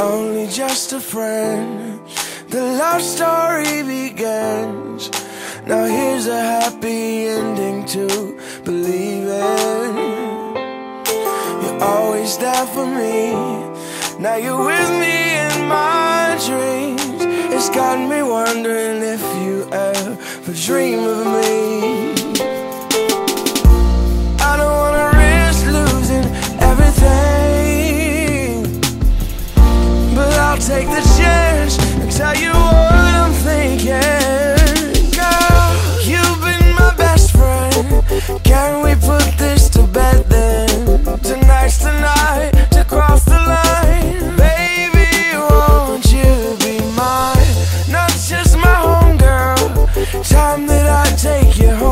only just a friend. The love story begins. Now here's a happy ending to believe in. You're always there for me. Now you're with me in my dreams. It's got me wondering if you ever dream of me. We put this to bed then? Tonight's the night to cross the line. Baby, won't you be mine? Not just my homegirl. Time that I take you home,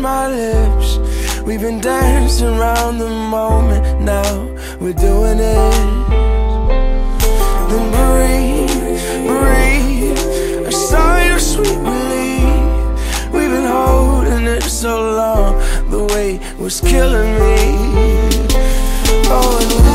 my lips. We've been dancing around the moment Now. We're doing it. Then breathe, breathe A sigh of sweet relief. We've been holding it so long. The weight was killing me. Oh,